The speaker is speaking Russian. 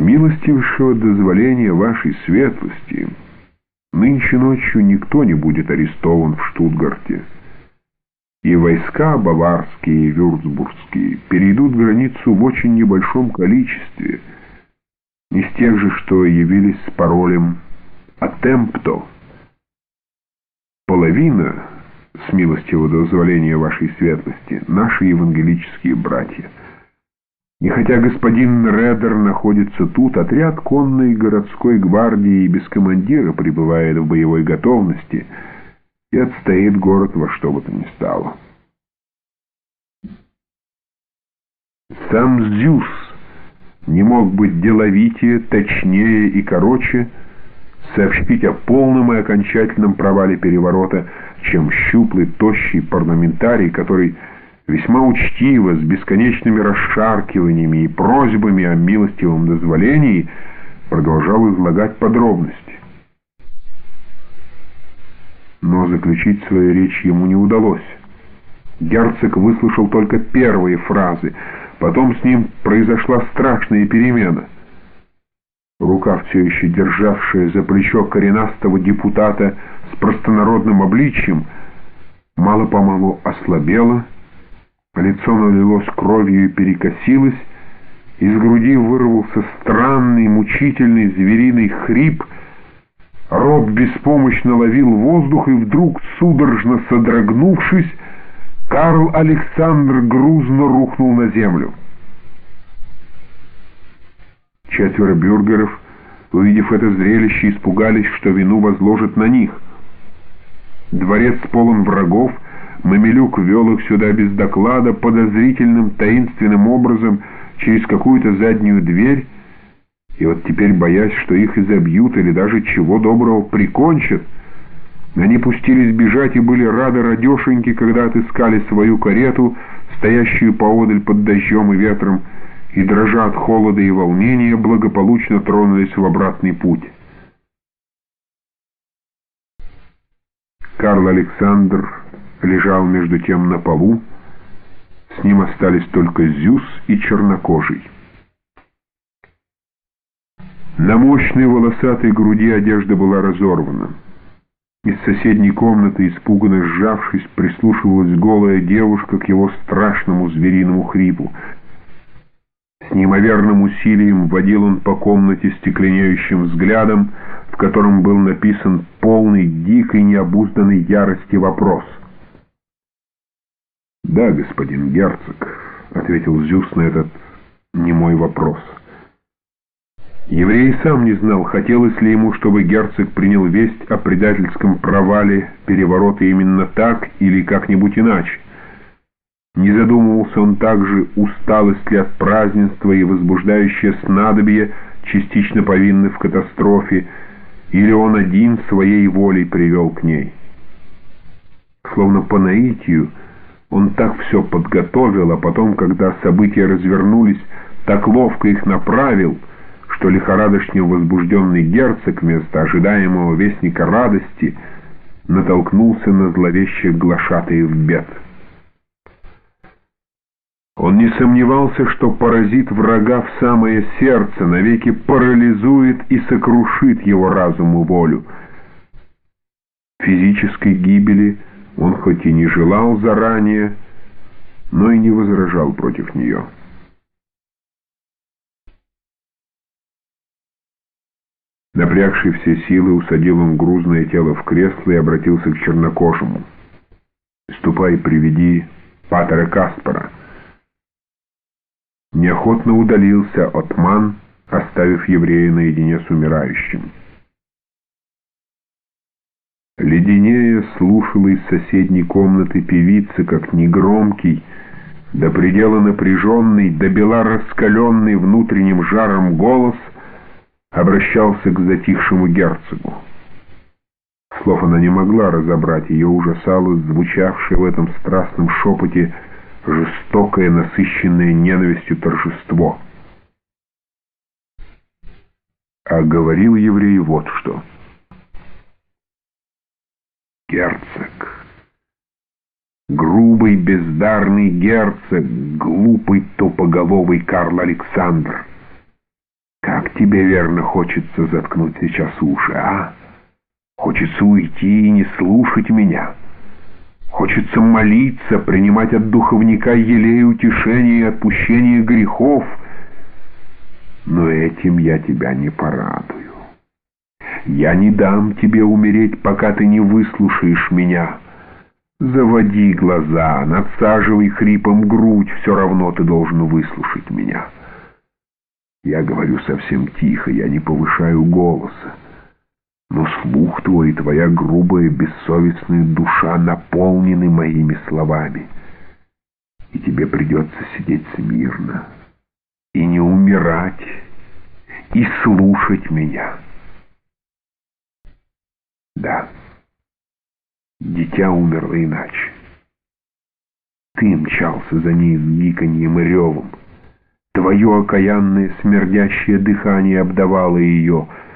милостивейшего дозволения вашей светлости, нынче ночью никто не будет арестован в Штутгарте, и войска баварские и вюрцбургские перейдут границу в очень небольшом количестве, из тех же, что явились с паролем «Атемпто». Половина, с милостивого дозволения вашей светлости, наши евангелические братья — и хотя господин Редер находится тут, отряд конной городской гвардии без командира пребывает в боевой готовности и отстоит город во что бы то ни стало. Сам Зюс не мог быть деловитее, точнее и короче сообщить о полном и окончательном провале переворота, чем щуплый, тощий парламентарий, который весьма учтиво, с бесконечными расшаркиваниями и просьбами о милостивом дозволении, продолжал излагать подробности. Но заключить свою речь ему не удалось. Герцог выслушал только первые фразы, потом с ним произошла страшная перемена. Рука, все еще державшая за плечо коренастого депутата с простонародным обличьем, мало-помалу ослабела, Лицо налилось кровью и перекосилось, из груди вырвался странный, мучительный звериный хрип. Роб беспомощно ловил воздух, и вдруг, судорожно содрогнувшись, Карл Александр грузно рухнул на землю. Четверо бюргеров, увидев это зрелище, испугались, что вину возложат на них. Дворец полон врагов — Мамилюк вел их сюда без доклада, подозрительным, таинственным образом, через какую-то заднюю дверь, и вот теперь, боясь, что их изобьют или даже чего доброго прикончат, они пустились бежать и были рады радешеньки, когда отыскали свою карету, стоящую поодаль под дождем и ветром, и, дрожа от холода и волнения, благополучно тронулись в обратный путь. Карл Александр лежал между тем на полу, с ним остались только Зюс и чернокожий. На мощной волосатой груди одежда была разорвана. Из соседней комнаты, испуганно сжавшись, прислушивалась голая девушка к его страшному звериному хрипу. С неимоверным усилием водил он по комнате стекленеющим взглядом, в котором был написан полный дикой необузданной ярости вопрос — «Да, господин герцог», — ответил Зюс на этот немой вопрос. Еврей сам не знал, хотелось ли ему, чтобы герцог принял весть о предательском провале переворота именно так или как-нибудь иначе. Не задумывался он также, усталость ли от празднества и возбуждающее снадобье частично повинны в катастрофе, или он один своей волей привел к ней. Словно по наитию, он так все подготовил, а потом, когда события развернулись, так ловко их направил, что лихорадочно возбужденный герцог вместо ожидаемого вестника радости натолкнулся на зловещих глашатаев бед. Он не сомневался, что поразит врага в самое сердце, навеки парализует и сокрушит его разум и волю. Физической гибели – он хоть и не желал заранее, но и не возражал против нее. Напрягший все силы, усадил он грузное тело в кресло и обратился к чернокожему. «Ступай, приведи Патера Каспара». Неохотно удалился Отман, оставив еврея наедине с умирающим. Леденее слушала из соседней комнаты певицы, как негромкий, до предела напряженный, до бела раскаленный внутренним жаром голос обращался к затихшему герцогу. Слов она не могла разобрать, ее ужасало звучавшее в этом страстном шепоте жестокое, насыщенное ненавистью торжество. А говорил еврей вот что — герцог. Грубый, бездарный герцог, глупый, тупоголовый Карл Александр. Как тебе верно хочется заткнуть сейчас уши, а? Хочется уйти и не слушать меня. Хочется молиться, принимать от духовника елей утешения и отпущения грехов. Но этим я тебя не порадую. Я не дам тебе умереть, пока ты не выслушаешь меня. Заводи глаза, надсаживай хрипом грудь, все равно ты должен выслушать меня. Я говорю совсем тихо, я не повышаю голоса. Но слух твой и твоя грубая, бессовестная душа наполнены моими словами. И тебе придется сидеть смирно и не умирать, и слушать меня. Да, дитя умерло иначе. Ты мчался за ней с гиканьем и ревом. Твое окаянное смердящее дыхание обдавало ее —